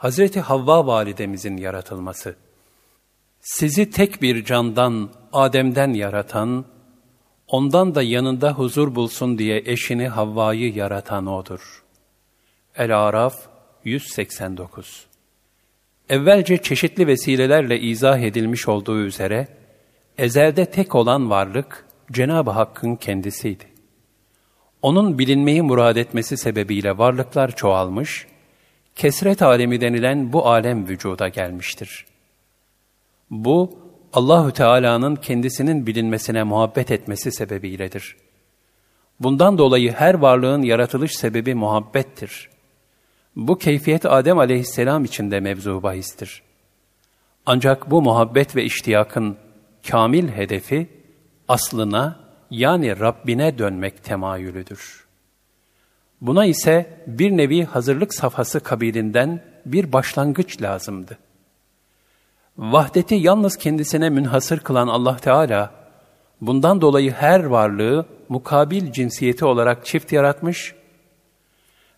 Hazreti Havva validemizin yaratılması. Sizi tek bir candan, Adem'den yaratan, ondan da yanında huzur bulsun diye eşini Havva'yı yaratan O'dur. El-Araf 189 Evvelce çeşitli vesilelerle izah edilmiş olduğu üzere, ezelde tek olan varlık Cenab-ı Hakk'ın kendisiydi. Onun bilinmeyi murad etmesi sebebiyle varlıklar çoğalmış, kesret alemi denilen bu alem vücuda gelmiştir. Bu, Allahü Teala'nın kendisinin bilinmesine muhabbet etmesi sebebiyledir. Bundan dolayı her varlığın yaratılış sebebi muhabbettir. Bu keyfiyet Adem aleyhisselam için de mevzu bahistir. Ancak bu muhabbet ve iştiyakın kamil hedefi aslına yani Rabbine dönmek temayülüdür. Buna ise bir nevi hazırlık safhası kabilinden bir başlangıç lazımdı. Vahdeti yalnız kendisine münhasır kılan Allah Teala, bundan dolayı her varlığı mukabil cinsiyeti olarak çift yaratmış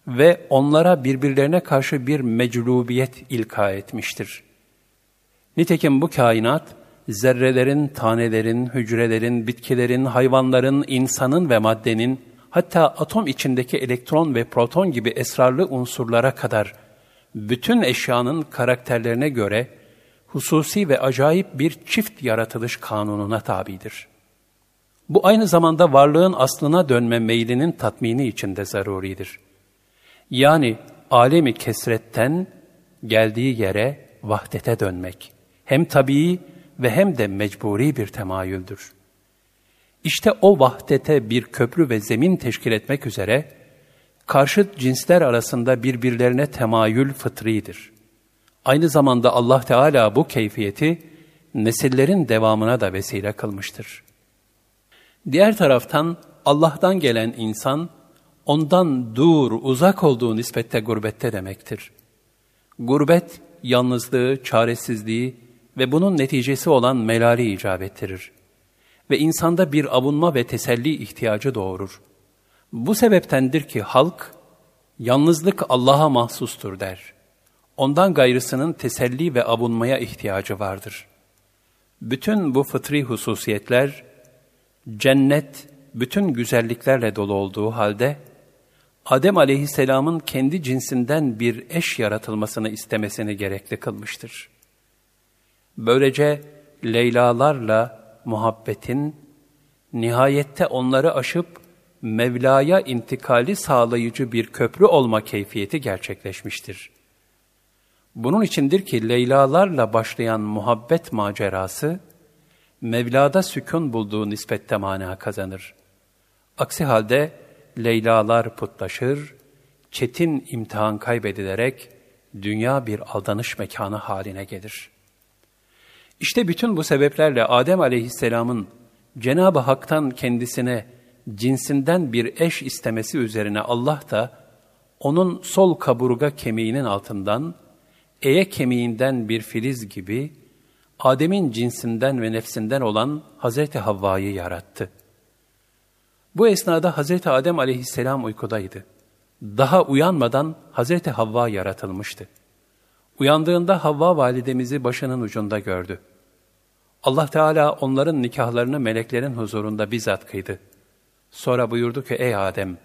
ve onlara birbirlerine karşı bir meclubiyet ilka etmiştir. Nitekim bu kainat, zerrelerin, tanelerin, hücrelerin, bitkilerin, hayvanların, insanın ve maddenin, hatta atom içindeki elektron ve proton gibi esrarlı unsurlara kadar bütün eşyanın karakterlerine göre hususi ve acayip bir çift yaratılış kanununa tabidir. Bu aynı zamanda varlığın aslına dönme meylinin tatmini için de zaruridir. Yani alemi kesretten geldiği yere vahdete dönmek hem tabii ve hem de mecburi bir temayüldür. İşte o vahdete bir köprü ve zemin teşkil etmek üzere karşıt cinsler arasında birbirlerine temayül fıtridir. Aynı zamanda Allah Teala bu keyfiyeti nesillerin devamına da vesile kılmıştır. Diğer taraftan Allah'tan gelen insan, ondan dur, uzak olduğu nispette gurbette demektir. Gurbet, yalnızlığı, çaresizliği ve bunun neticesi olan melali icap ettirir. Ve insanda bir avunma ve teselli ihtiyacı doğurur. Bu sebeptendir ki halk, yalnızlık Allah'a mahsustur der. Ondan gayrısının teselli ve avunmaya ihtiyacı vardır. Bütün bu fıtri hususiyetler, cennet bütün güzelliklerle dolu olduğu halde, Adem aleyhisselamın kendi cinsinden bir eş yaratılmasını istemesini gerekli kılmıştır. Böylece Leylalarla muhabbetin nihayette onları aşıp Mevla'ya intikali sağlayıcı bir köprü olma keyfiyeti gerçekleşmiştir. Bunun içindir ki Leylalarla başlayan muhabbet macerası, Mevla'da sükun bulduğu nispette mana kazanır. Aksi halde Leylalar putlaşır, çetin imtihan kaybedilerek dünya bir aldanış mekanı haline gelir. İşte bütün bu sebeplerle Adem aleyhisselamın Cenab-ı Hak'tan kendisine cinsinden bir eş istemesi üzerine Allah da onun sol kaburga kemiğinin altından, eye kemiğinden bir filiz gibi Adem'in cinsinden ve nefsinden olan Hazreti Havva'yı yarattı. Bu esnada Hazreti Adem aleyhisselam uykudaydı. Daha uyanmadan Hazreti Havva yaratılmıştı. Uyandığında Havva validemizi başının ucunda gördü. Allah Teala onların nikahlarını meleklerin huzurunda bizzat kıydı. Sonra buyurdu ki ey Adem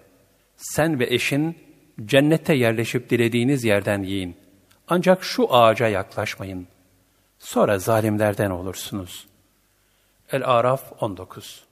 sen ve eşin cennette yerleşip dilediğiniz yerden yiyin. Ancak şu ağaca yaklaşmayın. Sonra zalimlerden olursunuz. El-Araf 19